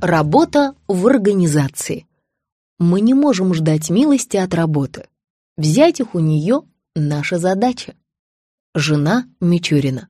Работа в организации. Мы не можем ждать милости от работы. Взять их у нее – наша задача. Жена Мичурина.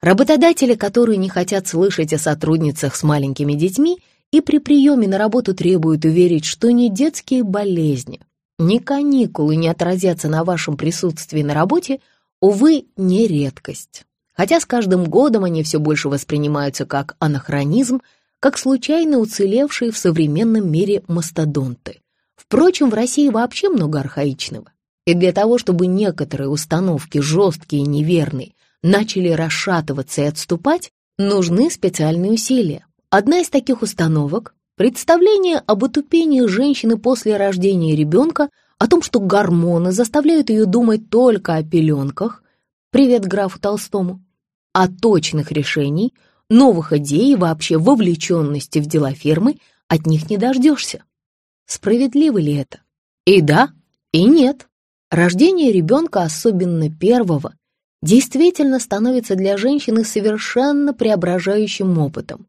Работодатели, которые не хотят слышать о сотрудницах с маленькими детьми и при приеме на работу требуют уверить, что ни детские болезни, ни каникулы не отразятся на вашем присутствии на работе, увы, не редкость. Хотя с каждым годом они все больше воспринимаются как анахронизм, как случайно уцелевшие в современном мире мастодонты. Впрочем, в России вообще много архаичного. И для того, чтобы некоторые установки, жесткие и неверные, начали расшатываться и отступать, нужны специальные усилия. Одна из таких установок – представление об отупении женщины после рождения ребенка, о том, что гормоны заставляют ее думать только о пеленках, привет графу Толстому, о точных решений – новых идей и вообще вовлеченности в дела фирмы от них не дождешься. Справедливо ли это? И да, и нет. Рождение ребенка, особенно первого, действительно становится для женщины совершенно преображающим опытом.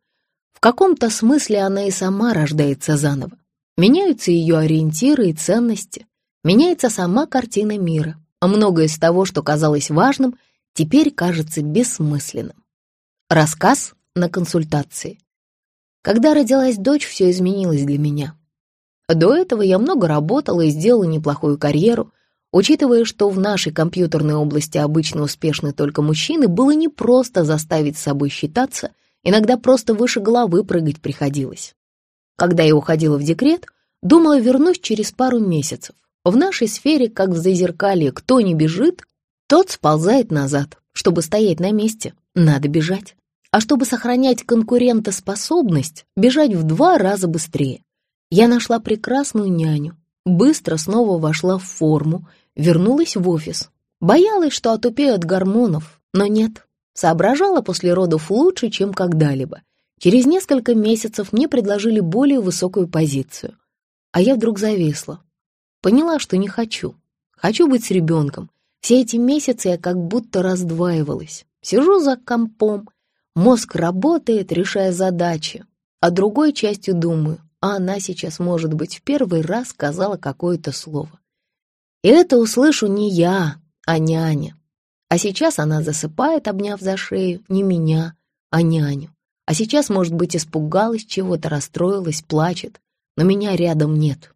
В каком-то смысле она и сама рождается заново. Меняются ее ориентиры и ценности, меняется сама картина мира, а многое из того, что казалось важным, теперь кажется бессмысленным. Рассказ на консультации. Когда родилась дочь, все изменилось для меня. До этого я много работала и сделала неплохую карьеру. Учитывая, что в нашей компьютерной области обычно успешны только мужчины, было непросто заставить с собой считаться, иногда просто выше головы прыгать приходилось. Когда я уходила в декрет, думала, вернусь через пару месяцев. В нашей сфере, как в зазеркалье, кто не бежит, тот сползает назад. Чтобы стоять на месте, надо бежать а чтобы сохранять конкурентоспособность, бежать в два раза быстрее. Я нашла прекрасную няню, быстро снова вошла в форму, вернулась в офис. Боялась, что отупею от гормонов, но нет. Соображала после родов лучше, чем когда-либо. Через несколько месяцев мне предложили более высокую позицию. А я вдруг зависла. Поняла, что не хочу. Хочу быть с ребенком. Все эти месяцы я как будто раздваивалась. Сижу за компом, Мозг работает, решая задачи, а другой частью думаю, а она сейчас, может быть, в первый раз сказала какое-то слово. И это услышу не я, а няня. А сейчас она засыпает, обняв за шею, не меня, а няню. А сейчас, может быть, испугалась чего-то, расстроилась, плачет, но меня рядом нет.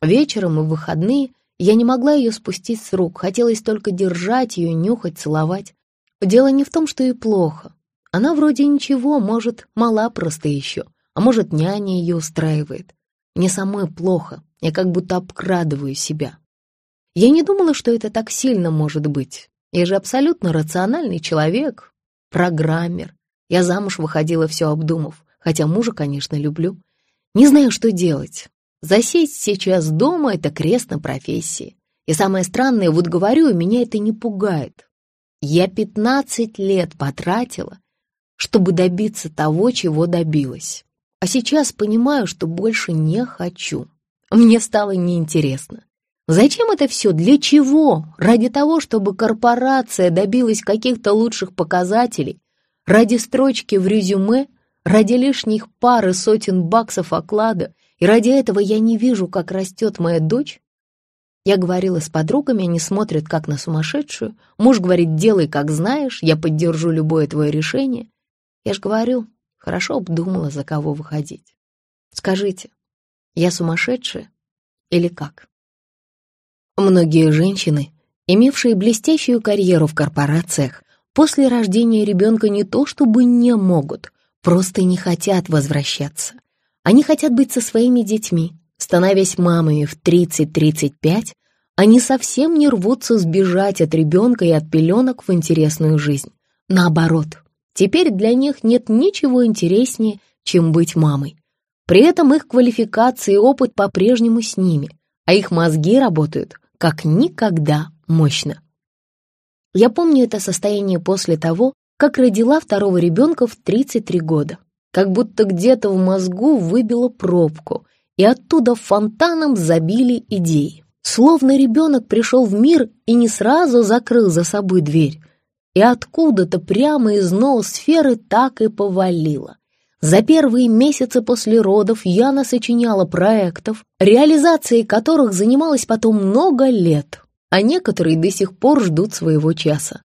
Вечером и в выходные я не могла ее спустить с рук, хотелось только держать ее, нюхать, целовать. Дело не в том, что ей плохо. Она вроде ничего, может, мала просто еще, а может, няня ее устраивает. Мне самой плохо, я как будто обкрадываю себя. Я не думала, что это так сильно может быть. Я же абсолютно рациональный человек, программер. Я замуж выходила все обдумав, хотя мужа, конечно, люблю. Не знаю, что делать. Засесть сейчас дома — это крест на профессии. И самое странное, вот говорю, меня это не пугает. Я пятнадцать лет потратила, чтобы добиться того, чего добилась. А сейчас понимаю, что больше не хочу. Мне стало неинтересно. Зачем это все? Для чего? Ради того, чтобы корпорация добилась каких-то лучших показателей? Ради строчки в резюме? Ради лишних пары сотен баксов оклада? И ради этого я не вижу, как растет моя дочь? Я говорила с подругами, они смотрят как на сумасшедшую. Муж говорит, делай как знаешь, я поддержу любое твое решение. Я ж говорю, хорошо обдумала, за кого выходить. Скажите, я сумасшедшая или как? Многие женщины, имевшие блестящую карьеру в корпорациях, после рождения ребенка не то чтобы не могут, просто не хотят возвращаться. Они хотят быть со своими детьми, становясь мамами в 30-35, они совсем не рвутся сбежать от ребенка и от пеленок в интересную жизнь. Наоборот, Теперь для них нет ничего интереснее, чем быть мамой. При этом их квалификация и опыт по-прежнему с ними, а их мозги работают как никогда мощно. Я помню это состояние после того, как родила второго ребенка в 33 года. Как будто где-то в мозгу выбило пробку, и оттуда фонтаном забили идеи. Словно ребенок пришел в мир и не сразу закрыл за собой дверь, и откуда-то прямо из ноосферы так и повалило. За первые месяцы после родов Яна сочиняла проектов, реализацией которых занималась потом много лет, а некоторые до сих пор ждут своего часа.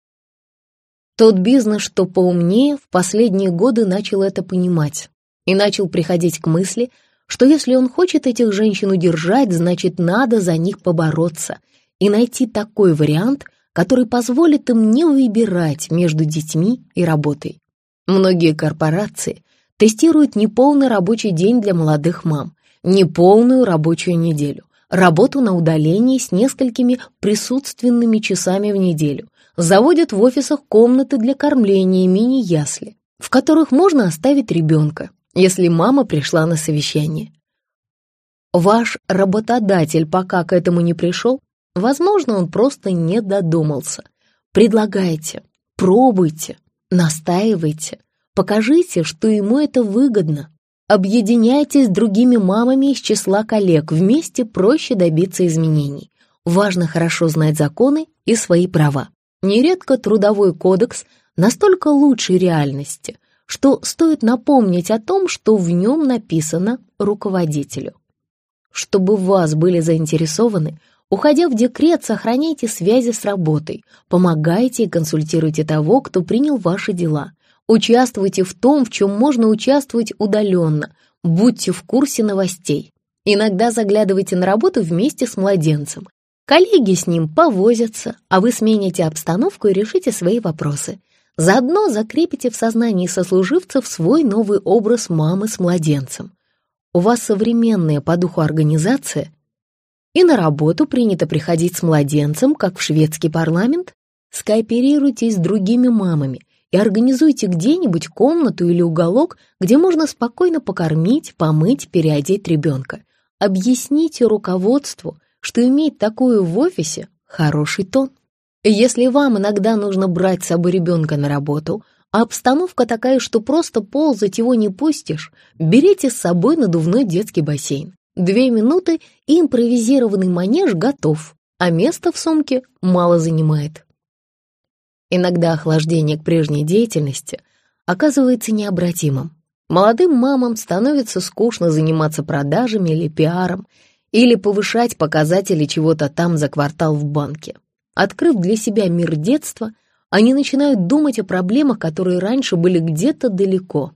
Тот бизнес, что поумнее, в последние годы начал это понимать и начал приходить к мысли, что если он хочет этих женщин удержать, значит, надо за них побороться и найти такой вариант, который позволит им не выбирать между детьми и работой. Многие корпорации тестируют неполный рабочий день для молодых мам, неполную рабочую неделю, работу на удалении с несколькими присутственными часами в неделю, заводят в офисах комнаты для кормления мини-ясли, в которых можно оставить ребенка, если мама пришла на совещание. Ваш работодатель пока к этому не пришел, возможно, он просто не додумался. Предлагайте, пробуйте, настаивайте, покажите, что ему это выгодно. Объединяйтесь с другими мамами из числа коллег, вместе проще добиться изменений. Важно хорошо знать законы и свои права. Нередко трудовой кодекс настолько лучше реальности, что стоит напомнить о том, что в нем написано руководителю. Чтобы вас были заинтересованы, уходя в декрет, сохраняйте связи с работой, помогайте и консультируйте того, кто принял ваши дела. Участвуйте в том, в чем можно участвовать удаленно, будьте в курсе новостей. Иногда заглядывайте на работу вместе с младенцем. Коллеги с ним повозятся, а вы смените обстановку и решите свои вопросы. Заодно закрепите в сознании сослуживцев свой новый образ мамы с младенцем. У вас современная по духу организация, и на работу принято приходить с младенцем, как в шведский парламент. Скооперируйтесь с другими мамами и организуйте где-нибудь комнату или уголок, где можно спокойно покормить, помыть, переодеть ребенка. Объясните руководству, что иметь такую в офисе – хороший тон. Если вам иногда нужно брать с собой ребенка на работу, а обстановка такая, что просто ползать его не пустишь, берите с собой надувной детский бассейн. Две минуты и импровизированный манеж готов, а место в сумке мало занимает. Иногда охлаждение к прежней деятельности оказывается необратимым. Молодым мамам становится скучно заниматься продажами или пиаром, или повышать показатели чего-то там за квартал в банке. Открыв для себя мир детства, они начинают думать о проблемах, которые раньше были где-то далеко.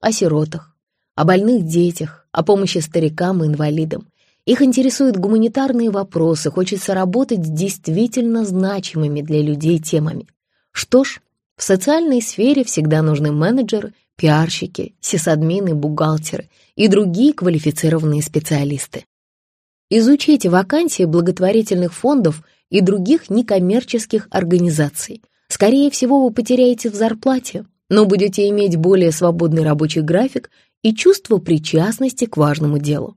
О сиротах, о больных детях, о помощи старикам и инвалидам. Их интересуют гуманитарные вопросы, хочется работать с действительно значимыми для людей темами. Что ж, в социальной сфере всегда нужны менеджеры, пиарщики, сисадмины, бухгалтеры и другие квалифицированные специалисты. Изучите вакансии благотворительных фондов и других некоммерческих организаций. Скорее всего, вы потеряете в зарплате, но будете иметь более свободный рабочий график и чувство причастности к важному делу.